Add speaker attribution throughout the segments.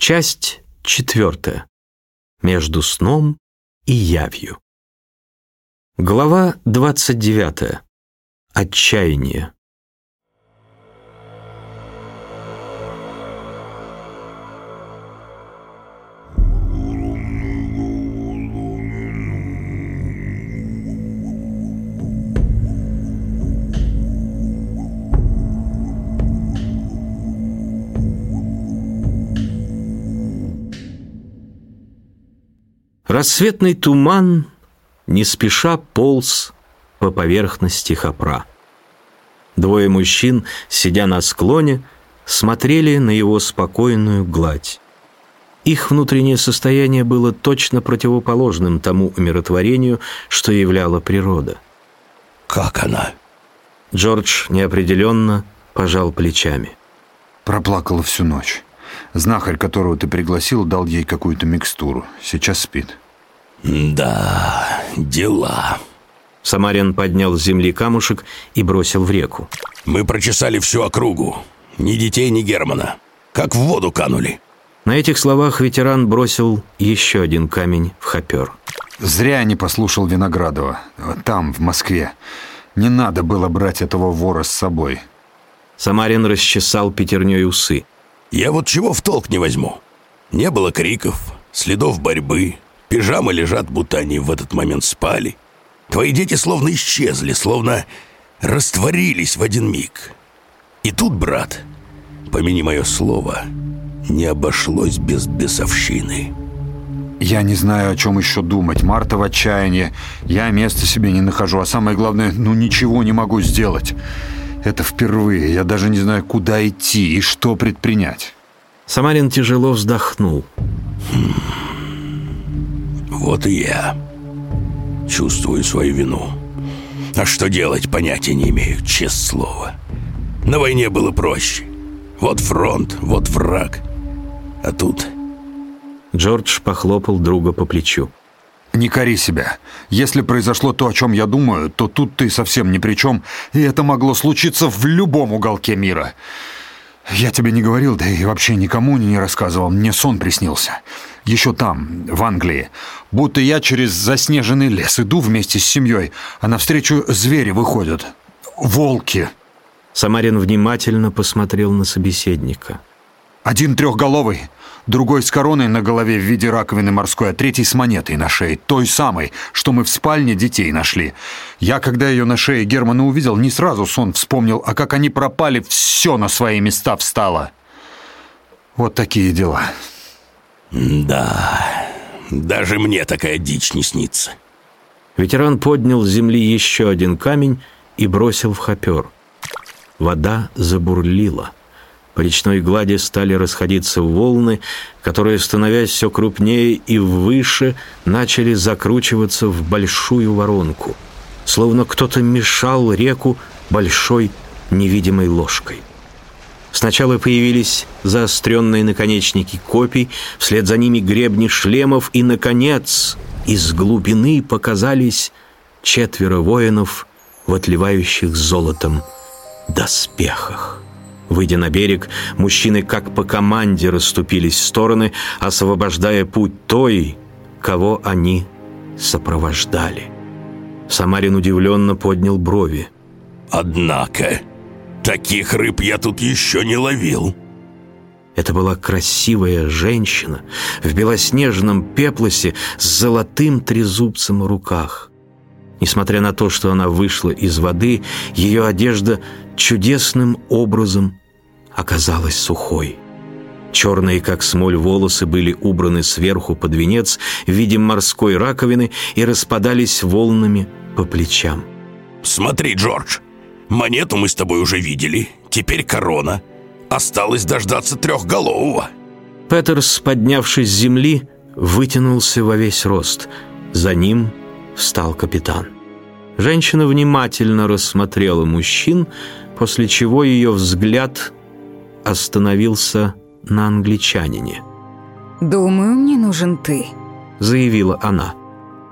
Speaker 1: Часть четвертая. Между сном и явью. Глава двадцать девятая. Отчаяние. Рассветный туман не спеша полз по поверхности хопра. Двое мужчин, сидя на склоне, смотрели на его спокойную гладь. Их внутреннее состояние было точно противоположным тому умиротворению, что являла природа.
Speaker 2: «Как она?»
Speaker 1: Джордж неопределенно пожал плечами.
Speaker 3: Проплакала всю ночь. Знахарь, которого ты пригласил, дал ей какую-то микстуру. Сейчас спит.
Speaker 2: «Да, дела».
Speaker 1: Самарин поднял с земли камушек и бросил в реку.
Speaker 2: «Мы прочесали всю округу. Ни детей, ни Германа. Как в воду канули».
Speaker 1: На этих словах ветеран бросил еще один камень в хопер.
Speaker 3: Зря я не послушал Виноградова. Там, в Москве. Не надо было брать этого вора с собой.
Speaker 1: Самарин расчесал пятерней усы.
Speaker 2: «Я вот чего в толк не возьму. Не было криков, следов борьбы, Пижамы лежат, будто они в этот момент спали. Твои дети словно исчезли, словно растворились в один миг. И тут, брат, помяни мое слово, не обошлось без бесовщины.
Speaker 3: Я не знаю, о чем еще думать. Марта в отчаянии. Я места себе не нахожу. А самое главное, ну ничего не могу сделать. Это впервые. Я даже не знаю, куда идти и что предпринять.
Speaker 1: Самарин тяжело вздохнул.
Speaker 2: Хм. Вот и я чувствую свою вину. А что делать, понятия не имею, честное слово. На войне было проще. Вот фронт, вот враг. А тут...
Speaker 1: Джордж похлопал друга по плечу.
Speaker 3: «Не кори себя. Если произошло то, о чем я думаю, то тут ты совсем ни при чем, и это могло случиться в любом уголке мира. Я тебе не говорил, да и вообще никому не рассказывал. Мне сон приснился. Еще там, в Англии. Будто я через заснеженный лес иду вместе с семьей, а навстречу звери выходят. Волки.
Speaker 1: Самарин внимательно посмотрел на собеседника.
Speaker 3: Один трехголовый, другой с короной на голове в виде раковины морской, а третий с монетой на шее, той самой, что мы в спальне детей нашли. Я, когда ее на шее Германа увидел, не сразу сон вспомнил, а как они пропали, все на свои места встало. Вот такие дела.
Speaker 2: Да, даже мне такая дичь не снится.
Speaker 1: Ветеран поднял с земли еще один камень и бросил в хопер. Вода забурлила. По речной глади стали расходиться волны, которые, становясь все крупнее и выше, начали закручиваться в большую воронку, словно кто-то мешал реку большой невидимой ложкой. Сначала появились заостренные наконечники копий, вслед за ними гребни шлемов, и, наконец, из глубины показались четверо воинов в отливающих золотом доспехах. Выйдя на берег, мужчины как по команде расступились в стороны, освобождая путь той, кого они сопровождали. Самарин удивленно поднял брови.
Speaker 2: «Однако, таких рыб я тут еще не ловил».
Speaker 1: Это была красивая женщина в белоснежном пеплосе с золотым трезубцем в руках. Несмотря на то, что она вышла из воды, ее одежда чудесным образом оказалась сухой. Черные, как смоль, волосы были убраны сверху под венец в виде морской раковины и распадались волнами по плечам.
Speaker 2: «Смотри, Джордж, монету мы с тобой уже видели, теперь корона. Осталось дождаться трехголового».
Speaker 1: Петерс, поднявшись с земли, вытянулся во весь рост. За ним встал капитан. Женщина внимательно рассмотрела мужчин, после чего ее взгляд остановился на англичанине.
Speaker 4: «Думаю, мне нужен ты», —
Speaker 1: заявила она.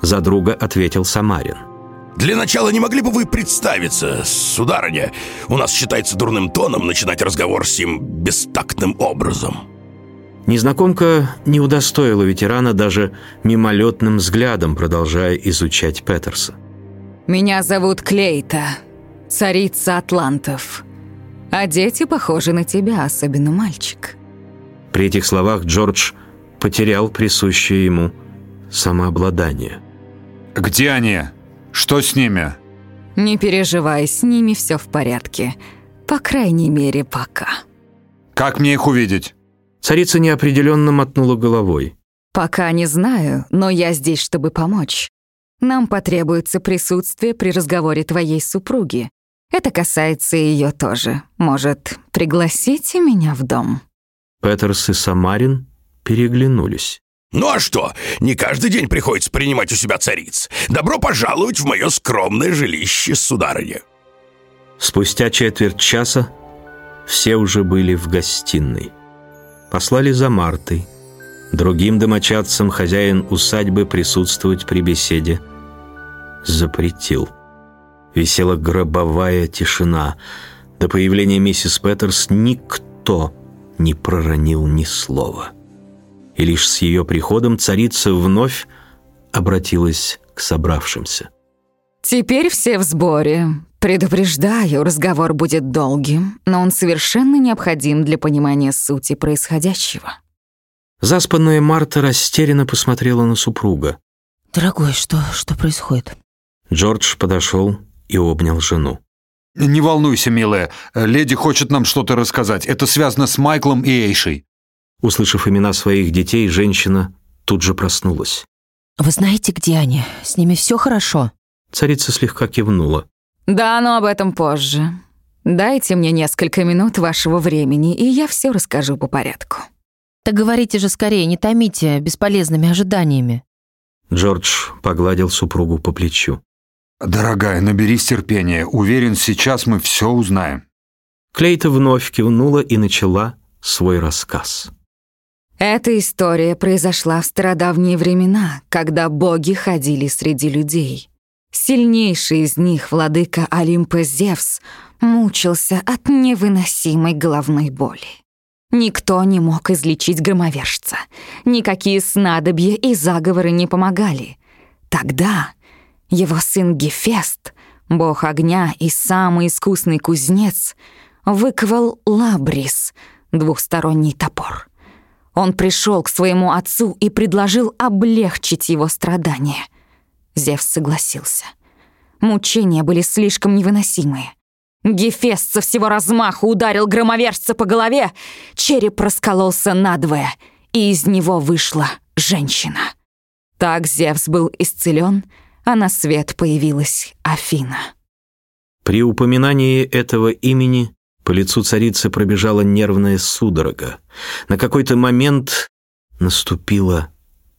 Speaker 1: За друга ответил Самарин.
Speaker 2: «Для начала не могли бы вы представиться, сударыня? У нас считается дурным тоном начинать разговор с ним бестактным образом».
Speaker 1: Незнакомка не удостоила ветерана даже мимолетным взглядом, продолжая изучать Петерса.
Speaker 4: Меня зовут Клейта, царица атлантов. А дети похожи на тебя, особенно мальчик.
Speaker 1: При этих словах Джордж потерял присущее ему самообладание.
Speaker 3: «Где они? Что с ними?»
Speaker 4: Не переживай, с ними все в порядке. По крайней мере, пока.
Speaker 3: «Как мне их увидеть?»
Speaker 1: Царица неопределенно мотнула головой.
Speaker 4: Пока не знаю, но я здесь, чтобы помочь. Нам потребуется присутствие при разговоре твоей супруги. Это касается ее тоже. Может, пригласите меня в дом?»
Speaker 1: Петерс и Самарин переглянулись.
Speaker 2: Ну а что, не каждый день приходится принимать у себя цариц. Добро пожаловать в мое скромное жилище, сударыня.
Speaker 1: Спустя четверть часа все уже были в гостиной. Послали за Мартой. Другим домочадцам хозяин усадьбы присутствовать при беседе запретил. Висела гробовая тишина. До появления миссис Петерс никто не проронил ни слова. И лишь с ее приходом царица вновь обратилась к собравшимся.
Speaker 4: «Теперь все в сборе. Предупреждаю, разговор будет долгим, но он совершенно необходим для понимания сути происходящего».
Speaker 1: Заспанная Марта растерянно посмотрела на супруга.
Speaker 5: «Дорогой, что, что происходит?»
Speaker 1: Джордж подошел и обнял жену.
Speaker 3: «Не волнуйся, милая. Леди хочет нам что-то рассказать. Это связано с Майклом и Эйшей».
Speaker 1: Услышав имена своих детей, женщина тут же проснулась.
Speaker 5: «Вы знаете, где они? С ними все хорошо?»
Speaker 1: Царица слегка кивнула.
Speaker 4: «Да, но об этом позже. Дайте мне несколько минут вашего времени, и я все расскажу по порядку».
Speaker 5: «Так говорите же скорее, не томите бесполезными ожиданиями».
Speaker 1: Джордж погладил супругу по плечу.
Speaker 3: «Дорогая, наберись терпения. Уверен, сейчас мы все узнаем».
Speaker 1: Клейта вновь кивнула и начала свой рассказ.
Speaker 4: Эта история произошла в стародавние времена, когда боги ходили среди людей. Сильнейший из них, владыка Олимпа Зевс, мучился от невыносимой головной боли. Никто не мог излечить громовержца. Никакие снадобья и заговоры не помогали. Тогда его сын Гефест, бог огня и самый искусный кузнец, выковал лабрис, двухсторонний топор — он пришел к своему отцу и предложил облегчить его страдания. Зевс согласился. Мучения были слишком невыносимые. Гефест со всего размаху ударил громовержца по голове, череп раскололся надвое, и из него вышла женщина. Так Зевс был исцелен, а на свет появилась Афина.
Speaker 1: При упоминании этого имени по лицу царицы пробежала нервная судорога. На какой-то момент наступила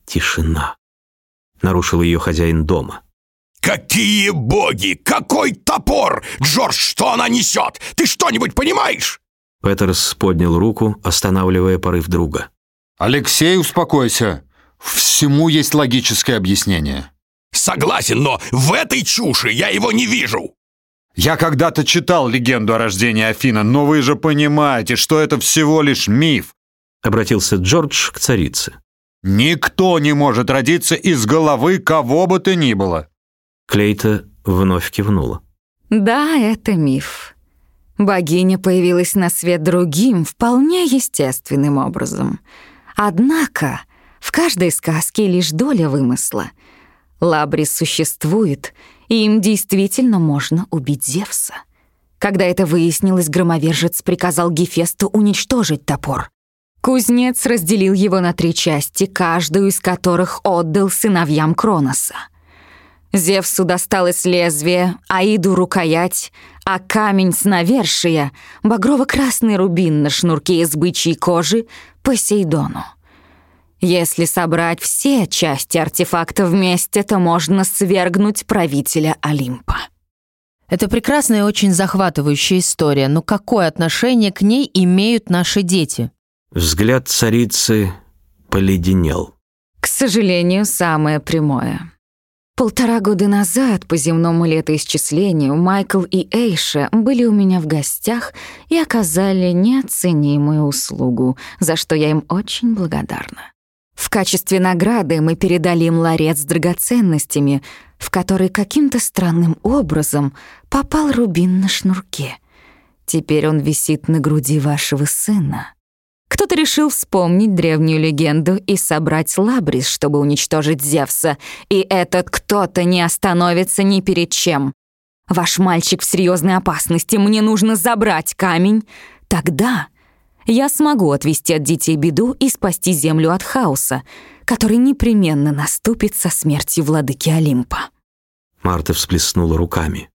Speaker 1: тишина. Нарушил ее хозяин дома.
Speaker 2: «Какие боги! Какой топор! Джордж, что она несет? Ты что-нибудь понимаешь?»
Speaker 1: Петерс поднял руку, останавливая порыв друга.
Speaker 3: «Алексей, успокойся. Всему есть логическое объяснение».
Speaker 2: «Согласен, но в этой чуши я его не вижу!»
Speaker 3: Я когда-то читал легенду о рождении Афина, но вы же понимаете, что это всего лишь миф.
Speaker 1: Обратился Джордж к царице.
Speaker 3: Никто не может родиться из головы кого бы то ни было.
Speaker 1: Клейта вновь кивнула.
Speaker 4: Да, это миф. Богиня появилась на свет другим, вполне естественным образом. Однако в каждой сказке лишь доля вымысла. Лабрис существует — и им действительно можно убить Зевса. Когда это выяснилось, громовержец приказал Гефесту уничтожить топор. Кузнец разделил его на три части, каждую из которых отдал сыновьям Кроноса. Зевсу досталось лезвие, Аиду — рукоять, а камень с навершия — багрово-красный рубин на шнурке из бычьей кожи — Посейдону. Если собрать все части артефакта вместе, то можно свергнуть правителя Олимпа.
Speaker 5: Это прекрасная и очень захватывающая история, но какое отношение к ней имеют наши дети?
Speaker 1: Взгляд царицы поледенел.
Speaker 4: К сожалению, самое прямое. Полтора года назад по земному летоисчислению Майкл и Эйша были у меня в гостях и оказали неоценимую услугу, за что я им очень благодарна. В качестве награды мы передали им ларец с драгоценностями, в который каким-то странным образом попал рубин на шнурке. Теперь он висит на груди вашего сына. Кто-то решил вспомнить древнюю легенду и собрать Лабрис, чтобы уничтожить Зевса, и этот кто-то не остановится ни перед чем. Ваш мальчик в серьезной опасности, мне нужно забрать камень. Тогда я смогу отвести от детей беду и спасти землю от хаоса, который непременно наступит со смертью владыки Олимпа».
Speaker 1: Марта всплеснула руками.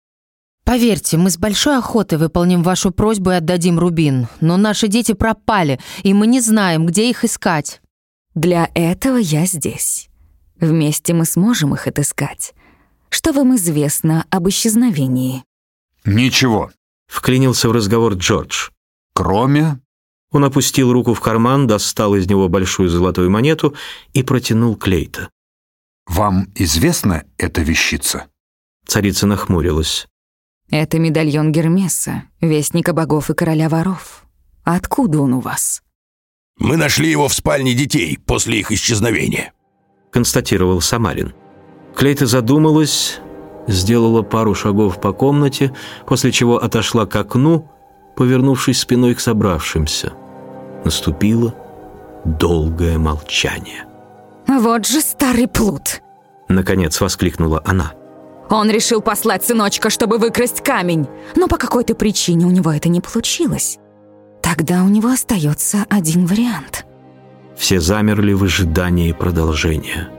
Speaker 5: Поверьте, мы с большой охотой выполним вашу просьбу и отдадим рубин, но наши дети пропали, и мы не знаем, где их искать.
Speaker 4: Для этого я здесь. Вместе мы сможем их отыскать. Что вам известно об исчезновении?
Speaker 3: Ничего.
Speaker 1: Вклинился в разговор Джордж.
Speaker 3: Кроме...
Speaker 1: Он опустил руку в карман, достал из него большую золотую монету и протянул Клейта.
Speaker 3: Вам известна эта вещица?
Speaker 1: Царица нахмурилась.
Speaker 4: Это медальон Гермеса, вестника богов и короля воров. Откуда он у вас?
Speaker 2: Мы нашли его в спальне детей после их исчезновения.
Speaker 1: Констатировал Самарин. Клейта задумалась, сделала пару шагов по комнате, после чего отошла к окну, повернувшись спиной к собравшимся. Наступило долгое молчание.
Speaker 4: «Вот же старый плут!»
Speaker 1: Наконец воскликнула она.
Speaker 4: Он решил послать сыночка, чтобы выкрасть камень, но по какой-то причине у него это не получилось. Тогда у него остается один вариант.
Speaker 1: Все замерли в ожидании продолжения.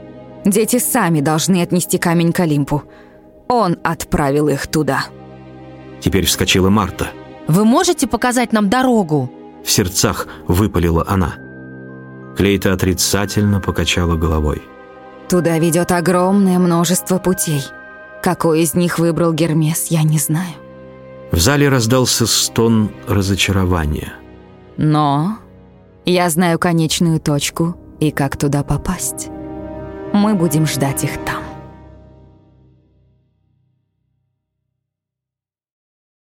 Speaker 4: Дети сами должны отнести камень к Олимпу. Он отправил их туда.
Speaker 1: Теперь вскочила Марта.
Speaker 5: Вы можете показать нам дорогу?
Speaker 1: В сердцах выпалила она. Клейта отрицательно покачала головой.
Speaker 4: Туда ведет огромное множество путей. Какой из них выбрал Гермес, я не знаю.
Speaker 1: В зале раздался стон разочарования.
Speaker 4: Но я знаю конечную точку и как туда попасть. Мы будем ждать их там.